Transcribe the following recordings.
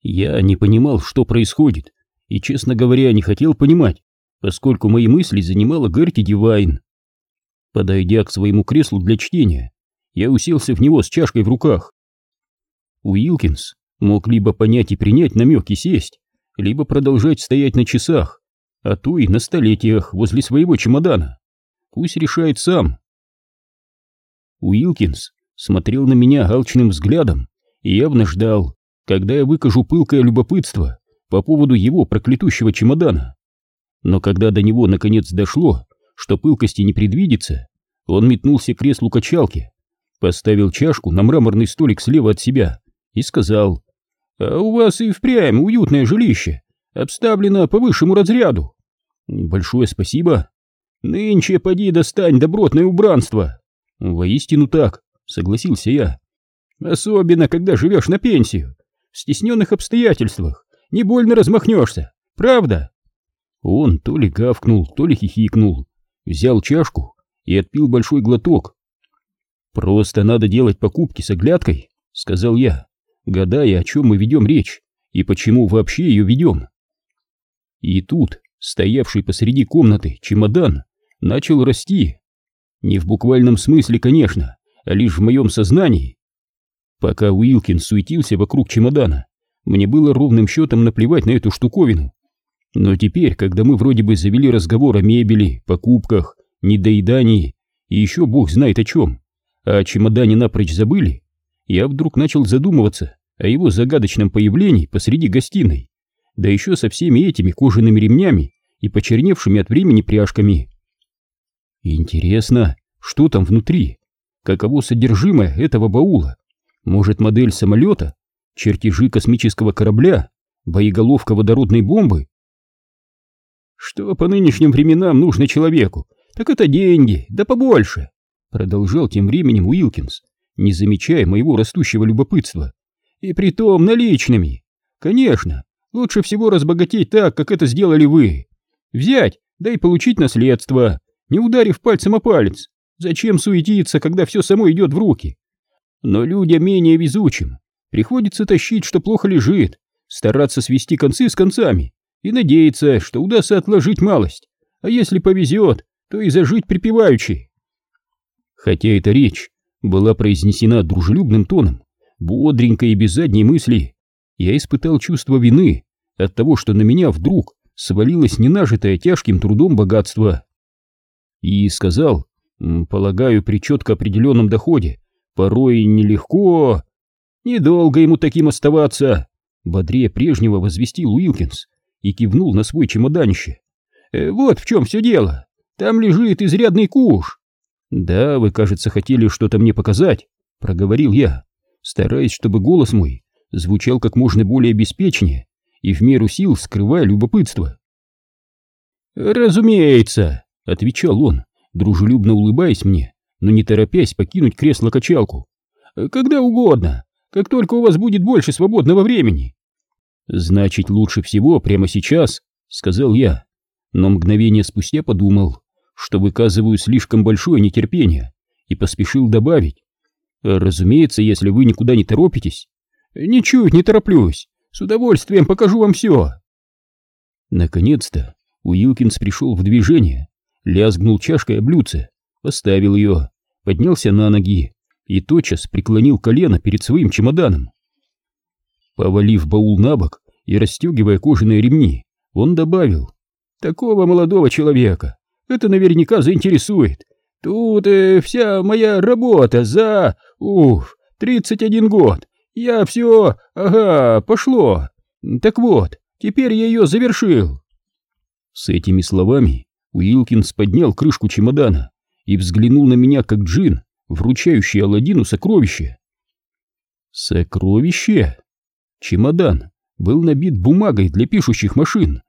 Я не понимал, что происходит, и, честно говоря, не хотел понимать, поскольку мои мысли занимала Герти Дивайн. Подойдя к своему креслу для чтения, я уселся в него с чашкой в руках. Уилкинс мог либо понять и принять намек и сесть, либо продолжать стоять на часах, а то и на столетиях возле своего чемодана. Пусть решает сам. Уилкинс смотрел на меня алчным взглядом и явно ждал, когда я выкажу пылкое любопытство по поводу его проклятущего чемодана. Но когда до него наконец дошло, что пылкости не предвидится, он метнулся к креслу качалки, поставил чашку на мраморный столик слева от себя и сказал, «А у вас и впрямь уютное жилище, обставлено по высшему разряду». «Большое спасибо». «Нынче поди достань добротное убранство». «Воистину так», — согласился я. «Особенно, когда живешь на пенсию. В стесненных обстоятельствах не больно размахнешься, правда?» Он то ли гавкнул, то ли хихикнул, взял чашку и отпил большой глоток. «Просто надо делать покупки с оглядкой», — сказал я, гадая, о чем мы ведем речь и почему вообще ее ведем. И тут, стоявший посреди комнаты, чемодан начал расти. Не в буквальном смысле, конечно, а лишь в моем сознании. Пока Уилкин суетился вокруг чемодана, мне было ровным счетом наплевать на эту штуковину. Но теперь, когда мы вроде бы завели разговор о мебели, покупках, недоедании и еще бог знает о чем, а о чемодане напрочь забыли, я вдруг начал задумываться о его загадочном появлении посреди гостиной, да еще со всеми этими кожаными ремнями и почерневшими от времени пряжками. Интересно, что там внутри? Каково содержимое этого баула? Может, модель самолета? Чертежи космического корабля? Боеголовка водородной бомбы? Что по нынешним временам нужно человеку? Так это деньги, да побольше. Продолжал тем временем Уилкинс, не замечая моего растущего любопытства. И притом наличными. Конечно, лучше всего разбогатеть так, как это сделали вы. Взять, да и получить наследство, не ударив пальцем о палец. Зачем суетиться, когда все само идет в руки? Но людям менее везучим приходится тащить, что плохо лежит, стараться свести концы с концами и надеяться, что удастся отложить малость, а если повезет, то и зажить припеваючи. Хотя эта речь была произнесена дружелюбным тоном, бодренько и без задней мысли, я испытал чувство вины от того, что на меня вдруг свалилось ненажитое тяжким трудом богатство. И сказал, полагаю, при четко определенном доходе, порой нелегко... Недолго ему таким оставаться, бодрее прежнего возвестил Уилкинс и кивнул на свой чемоданище. «Э, вот в чем все дело. Там лежит изрядный куш. Да, вы, кажется, хотели что-то мне показать, проговорил я, стараясь, чтобы голос мой звучал как можно более беспечнее и в меру сил скрывая любопытство. «Разумеется», — отвечал он, дружелюбно улыбаясь мне, но не торопясь покинуть кресло-качалку. «Когда угодно, как только у вас будет больше свободного времени». «Значит, лучше всего прямо сейчас», — сказал я, но мгновение спустя подумал, что выказываю слишком большое нетерпение, и поспешил добавить. «Разумеется, если вы никуда не торопитесь». «Ничуть не тороплюсь, с удовольствием покажу вам все». Наконец-то Уилкинс пришел в движение, лязгнул чашкой о блюдце, поставил ее, поднялся на ноги и тотчас преклонил колено перед своим чемоданом. Повалив баул на бок и расстегивая кожаные ремни, он добавил, «Такого молодого человека это наверняка заинтересует. Тут э, вся моя работа за... Уф, 31 год. Я все... Ага, пошло. Так вот, теперь я ее завершил». С этими словами Уилкинс поднял крышку чемодана и взглянул на меня как джин, вручающий Аладдину сокровище. Сокровище? Чемодан был набит бумагой для пишущих машин.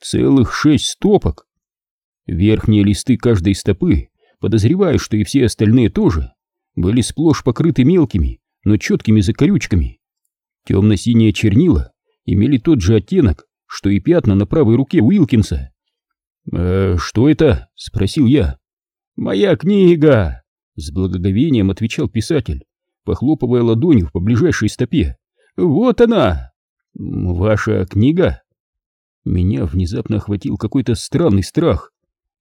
Целых шесть стопок. Верхние листы каждой стопы, подозреваю, что и все остальные тоже, были сплошь покрыты мелкими, но четкими закорючками. Темно-синие чернила имели тот же оттенок, что и пятна на правой руке Уилкинса. «Э, «Что это?» — спросил я. «Моя книга!» — с благоговением отвечал писатель, похлопывая ладонью по ближайшей стопе. «Вот она!» Ваша книга? Меня внезапно охватил какой-то странный страх.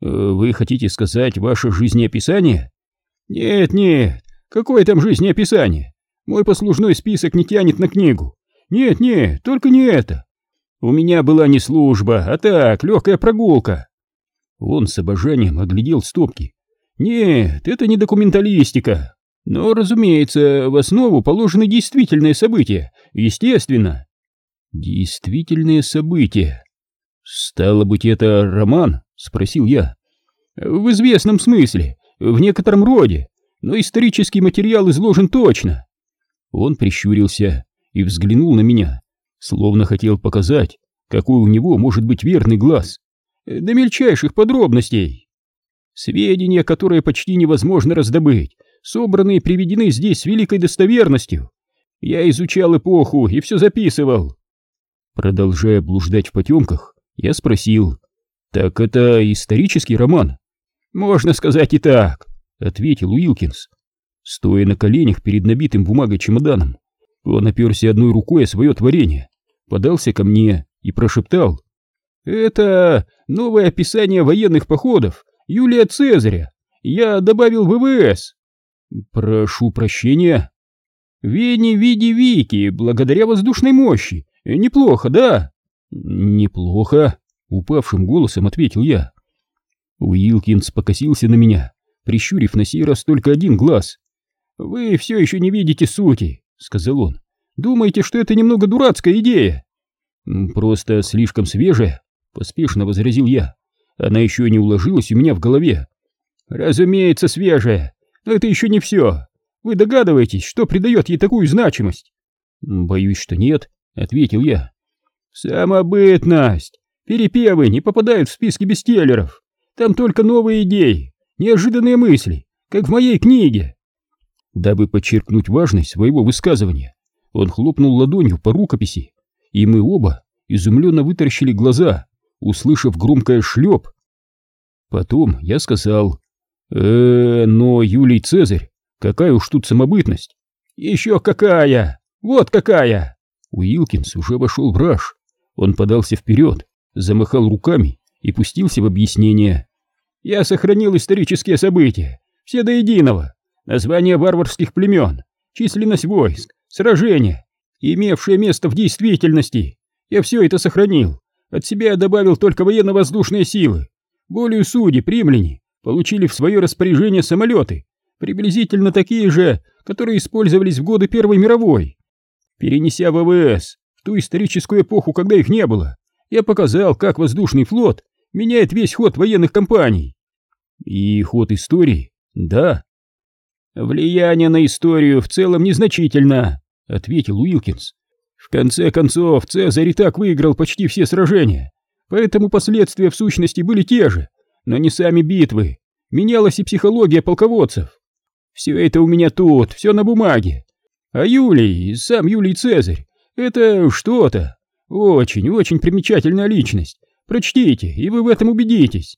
Э, вы хотите сказать ваше жизнеописание? Нет, нет, какое там жизнеописание? Мой послужной список не тянет на книгу. Нет, нет, только не это. У меня была не служба, а так, легкая прогулка. Он с обожанием оглядел стопки. Нет, это не документалистика. Но, разумеется, в основу положены действительные события, естественно. Действительные события. Стало быть, это роман? Спросил я. В известном смысле, в некотором роде, но исторический материал изложен точно. Он прищурился и взглянул на меня, словно хотел показать, какой у него может быть верный глаз. До мельчайших подробностей. Сведения, которые почти невозможно раздобыть, собраны и приведены здесь с великой достоверностью. Я изучал эпоху и все записывал. Продолжая блуждать в потемках, я спросил, «Так это исторический роман?» «Можно сказать и так», — ответил Уилкинс. Стоя на коленях перед набитым бумагой чемоданом, он оперся одной рукой о свое творение, подался ко мне и прошептал. «Это новое описание военных походов Юлия Цезаря. Я добавил ВВС». «Прошу прощения». «Вени види Вики, благодаря воздушной мощи. Неплохо, да?» «Неплохо», — упавшим голосом ответил я. Уилкинс покосился на меня, прищурив на сей раз только один глаз. «Вы все еще не видите сути», — сказал он. «Думаете, что это немного дурацкая идея?» «Просто слишком свежая», — поспешно возразил я. «Она еще не уложилась у меня в голове». «Разумеется, свежая, но это еще не все. Вы догадываетесь, что придает ей такую значимость?» «Боюсь, что нет», — ответил я. «Самобытность! Перепевы не попадают в списки бестселлеров. Там только новые идеи, неожиданные мысли, как в моей книге. Дабы подчеркнуть важность своего высказывания, он хлопнул ладонью по рукописи, и мы оба изумленно вытаращили глаза, услышав громкое шлеп. Потом я сказал, э, но Юлий Цезарь, какая уж тут самобытность. Еще какая! Вот какая! Уилкинс уже вошел в раж. Он подался вперед, замахал руками и пустился в объяснение. Я сохранил исторические события, все до единого названия варварских племен, численность войск, сражения, имевшие место в действительности. Я все это сохранил. От себя я добавил только военно-воздушные силы. Более судьи, римляне, получили в свое распоряжение самолеты, приблизительно такие же, которые использовались в годы Первой мировой. Перенеся ВВС в ту историческую эпоху, когда их не было, я показал, как воздушный флот меняет весь ход военных кампаний. И ход истории, да, «Влияние на историю в целом незначительно», — ответил Уилкинс. «В конце концов, Цезарь и так выиграл почти все сражения, поэтому последствия в сущности были те же, но не сами битвы. Менялась и психология полководцев. Все это у меня тут, все на бумаге. А Юлий, сам Юлий Цезарь, это что-то. Очень-очень примечательная личность. Прочтите, и вы в этом убедитесь».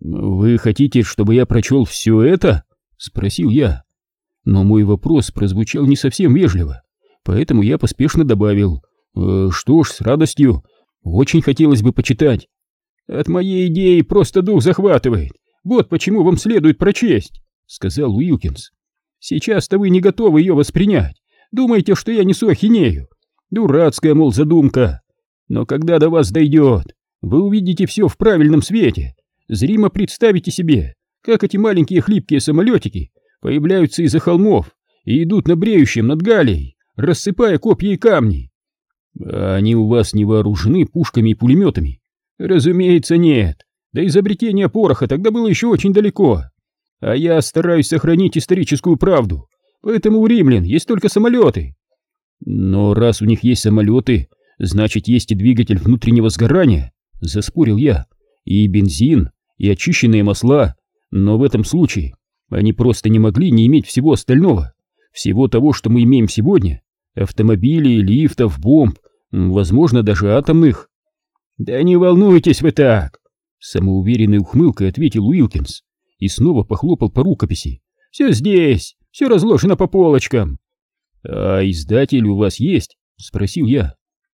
«Вы хотите, чтобы я прочел все это?» — спросил я. Но мой вопрос прозвучал не совсем вежливо, поэтому я поспешно добавил э, «Что ж, с радостью, очень хотелось бы почитать». «От моей идеи просто дух захватывает, вот почему вам следует прочесть», — сказал Уилкинс. «Сейчас-то вы не готовы ее воспринять, думаете, что я несу ахинею. Дурацкая, мол, задумка. Но когда до вас дойдет, вы увидите все в правильном свете, зримо представите себе, как эти маленькие хлипкие самолетики появляются из-за холмов и идут на бреющем над Галией, рассыпая копья и камни. А они у вас не вооружены пушками и пулеметами? Разумеется, нет. До изобретения пороха тогда было еще очень далеко. А я стараюсь сохранить историческую правду, поэтому у римлян есть только самолеты. Но раз у них есть самолеты, значит есть и двигатель внутреннего сгорания, заспорил я, и бензин, и очищенные масла, но в этом случае они просто не могли не иметь всего остального, всего того, что мы имеем сегодня, автомобилей, лифтов, бомб, возможно, даже атомных. Да не волнуйтесь вы так, самоуверенной ухмылкой ответил Уилкинс и снова похлопал по рукописи. Все здесь, все разложено по полочкам. А издатель у вас есть? Спросил я.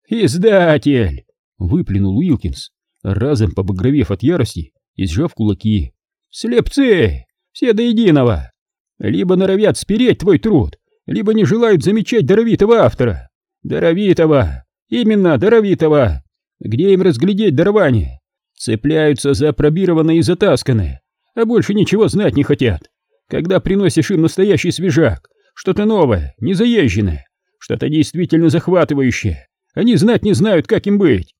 «Издатель!» — выплюнул Уилкинс, разом побагровев от ярости и сжав кулаки. «Слепцы! Все до единого! Либо норовят спереть твой труд, либо не желают замечать даровитого автора. Даровитого! Именно даровитого! Где им разглядеть дарование? Цепляются за пробированное и затасканное, а больше ничего знать не хотят. Когда приносишь им настоящий свежак, что-то новое, незаезженное, что-то действительно захватывающее, они знать не знают, как им быть.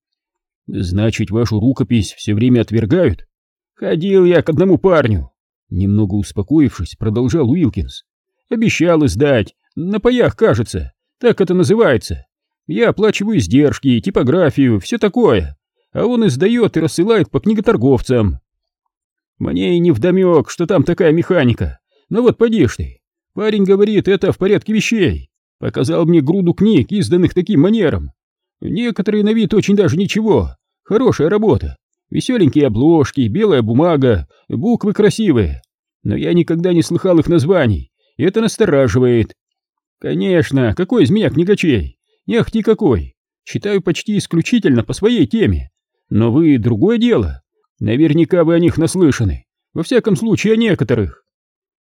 Значит, вашу рукопись все время отвергают? Ходил я к одному парню. Немного успокоившись, продолжал Уилкинс. Обещал издать, на паях, кажется, так это называется. Я оплачиваю издержки, типографию, все такое, а он издает и рассылает по книготорговцам. Мне и не вдомек, что там такая механика. Но вот поди ты. Парень говорит, это в порядке вещей. Показал мне груду книг, изданных таким манером. Некоторые на вид очень даже ничего. Хорошая работа. Веселенькие обложки, белая бумага, буквы красивые. Но я никогда не слыхал их названий, это настораживает. Конечно, какой из меня книгачей? Ахти какой. Читаю почти исключительно по своей теме. Но вы другое дело. Наверняка вы о них наслышаны. Во всяком случае, о некоторых.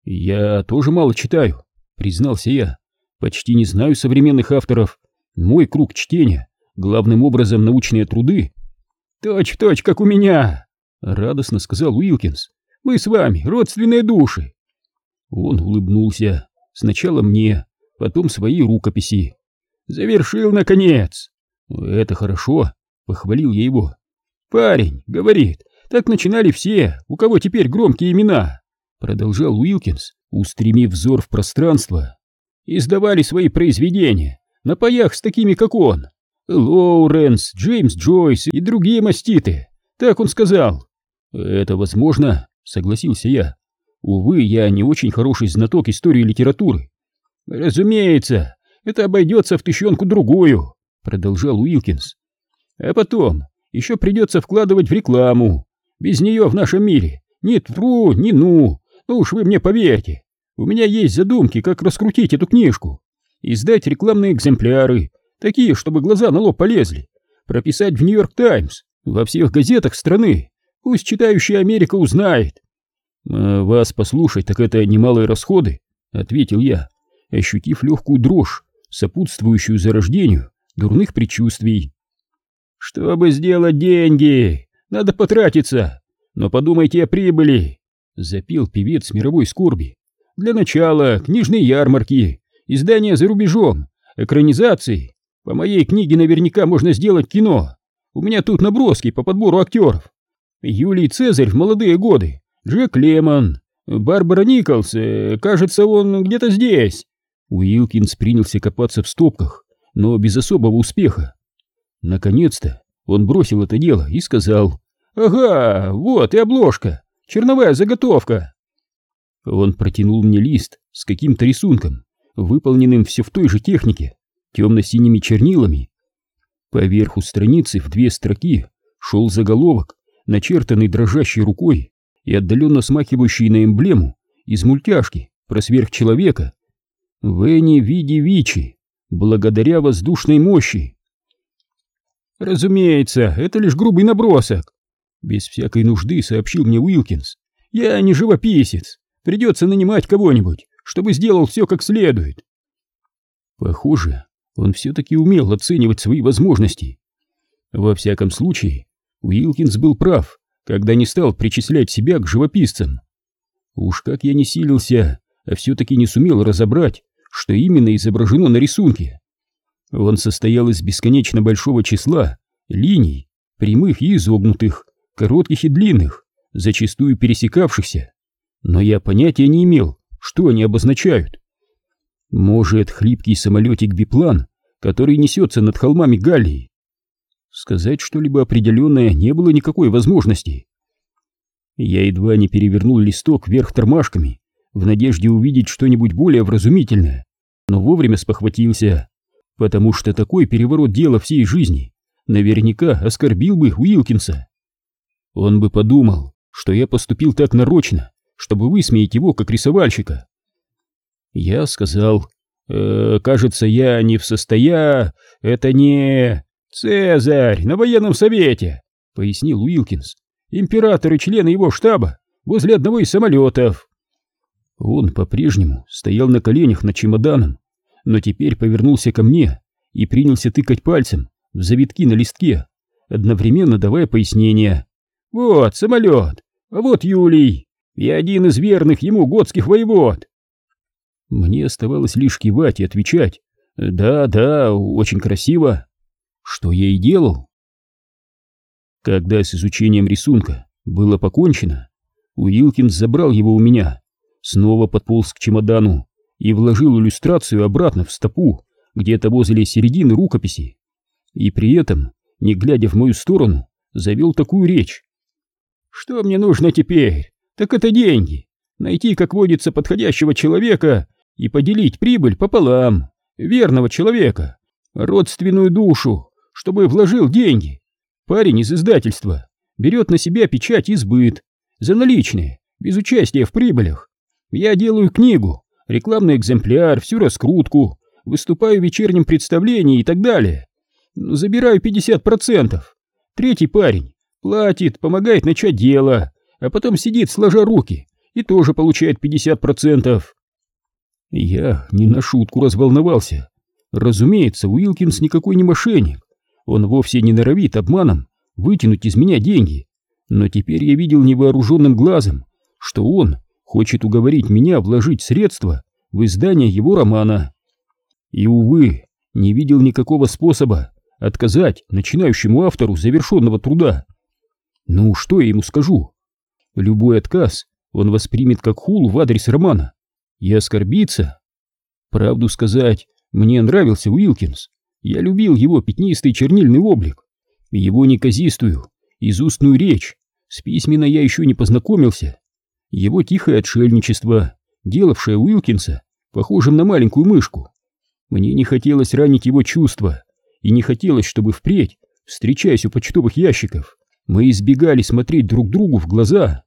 Я тоже мало читаю, признался я. Почти не знаю современных авторов. Мой круг чтения главным образом научные труды. Точь-в-точь, как у меня, радостно сказал Уилкинс. Мы с вами родственные души. Он улыбнулся. Сначала мне, потом свои рукописи. Завершил, наконец. Это хорошо, похвалил я его. Парень, говорит, так начинали все, у кого теперь громкие имена, продолжал Уилкинс, устремив взор в пространство. Издавали свои произведения на паях с такими, как он. Лоуренс, Джеймс Джойс и другие маститы. Так он сказал. Это возможно, согласился я. Увы, я не очень хороший знаток истории литературы. Разумеется, это обойдется в тыщенку другую, продолжал Уилкинс. А потом еще придется вкладывать в рекламу. Без нее в нашем мире ни тру, ни ну. Ну уж вы мне поверьте. У меня есть задумки, как раскрутить эту книжку. Издать рекламные экземпляры, такие, чтобы глаза на лоб полезли. Прописать в Нью-Йорк Таймс, во всех газетах страны. Пусть читающая Америка узнает. А вас послушать, так это немалые расходы, ответил я, ощутив легкую дрожь, сопутствующую зарождению дурных предчувствий. Чтобы сделать деньги, надо потратиться, но подумайте о прибыли, запел певец мировой скорби. Для начала книжные ярмарки, издания за рубежом, экранизации. По моей книге наверняка можно сделать кино. У меня тут наброски по подбору актеров. Юлий Цезарь в молодые годы, Джек Лемон, Барбара Николс, э, кажется, он где-то здесь. Уилкинс принялся копаться в стопках, но без особого успеха. Наконец-то он бросил это дело и сказал, «Ага, вот и обложка, черновая заготовка». Он протянул мне лист с каким-то рисунком, выполненным все в той же технике, темно-синими чернилами. Поверху страницы в две строки шел заголовок, начертанный дрожащей рукой и отдаленно смахивающий на эмблему из мультяшки про сверхчеловека. Венни Види Вичи, благодаря воздушной мощи. Разумеется, это лишь грубый набросок. Без всякой нужды сообщил мне Уилкинс. Я не живописец. Придется нанимать кого-нибудь, чтобы сделал все как следует. Похоже, он все-таки умел оценивать свои возможности. Во всяком случае, Уилкинс был прав, когда не стал причислять себя к живописцам. Уж как я не силился, а все-таки не сумел разобрать, что именно изображено на рисунке. Он состоял из бесконечно большого числа линий, прямых и изогнутых, коротких и длинных, зачастую пересекавшихся, но я понятия не имел, что они обозначают. Может, хлипкий самолетик-биплан, который несется над холмами Галлии? Сказать что-либо определенное не было никакой возможности. Я едва не перевернул листок вверх тормашками, в надежде увидеть что-нибудь более вразумительное, но вовремя спохватился, потому что такой переворот дела всей жизни наверняка оскорбил бы Уилкинса. Он бы подумал, что я поступил так нарочно, чтобы высмеять его как рисовальщика. Я сказал, э, кажется, я не в состоянии, это не... «Цезарь на военном совете», — пояснил Уилкинс. «Император и члены его штаба возле одного из самолетов». Он по-прежнему стоял на коленях над чемоданом, но теперь повернулся ко мне и принялся тыкать пальцем в завитки на листке, одновременно давая пояснения. «Вот самолет, а вот Юлий, и один из верных ему готских воевод». Мне оставалось лишь кивать и отвечать. «Да, да, очень красиво» что я и делал. Когда с изучением рисунка было покончено, Уилкинс забрал его у меня, снова подполз к чемодану и вложил иллюстрацию обратно в стопу, где-то возле середины рукописи. И при этом, не глядя в мою сторону, завел такую речь. «Что мне нужно теперь? Так это деньги. Найти, как водится, подходящего человека и поделить прибыль пополам. Верного человека, родственную душу, чтобы вложил деньги. Парень из издательства берет на себя печать и сбыт, за наличные, без участия в прибылях. Я делаю книгу, рекламный экземпляр, всю раскрутку, выступаю в вечернем представлении и так далее. Забираю 50%. Третий парень платит, помогает начать дело, а потом сидит сложа руки и тоже получает 50%. Я не на шутку разволновался. Разумеется, Уилкинс никакой не мошенник. Он вовсе не норовит обманом вытянуть из меня деньги, но теперь я видел невооруженным глазом, что он хочет уговорить меня вложить средства в издание его романа. И, увы, не видел никакого способа отказать начинающему автору завершенного труда. Ну, что я ему скажу? Любой отказ он воспримет как хулу в адрес романа и оскорбится. Правду сказать, мне нравился Уилкинс, я любил его пятнистый чернильный облик, его неказистую, изустную речь, с письменно я еще не познакомился, его тихое отшельничество, делавшее Уилкинса похожим на маленькую мышку. Мне не хотелось ранить его чувства, и не хотелось, чтобы впредь, встречаясь у почтовых ящиков, мы избегали смотреть друг другу в глаза.